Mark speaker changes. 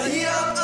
Speaker 1: Turn it.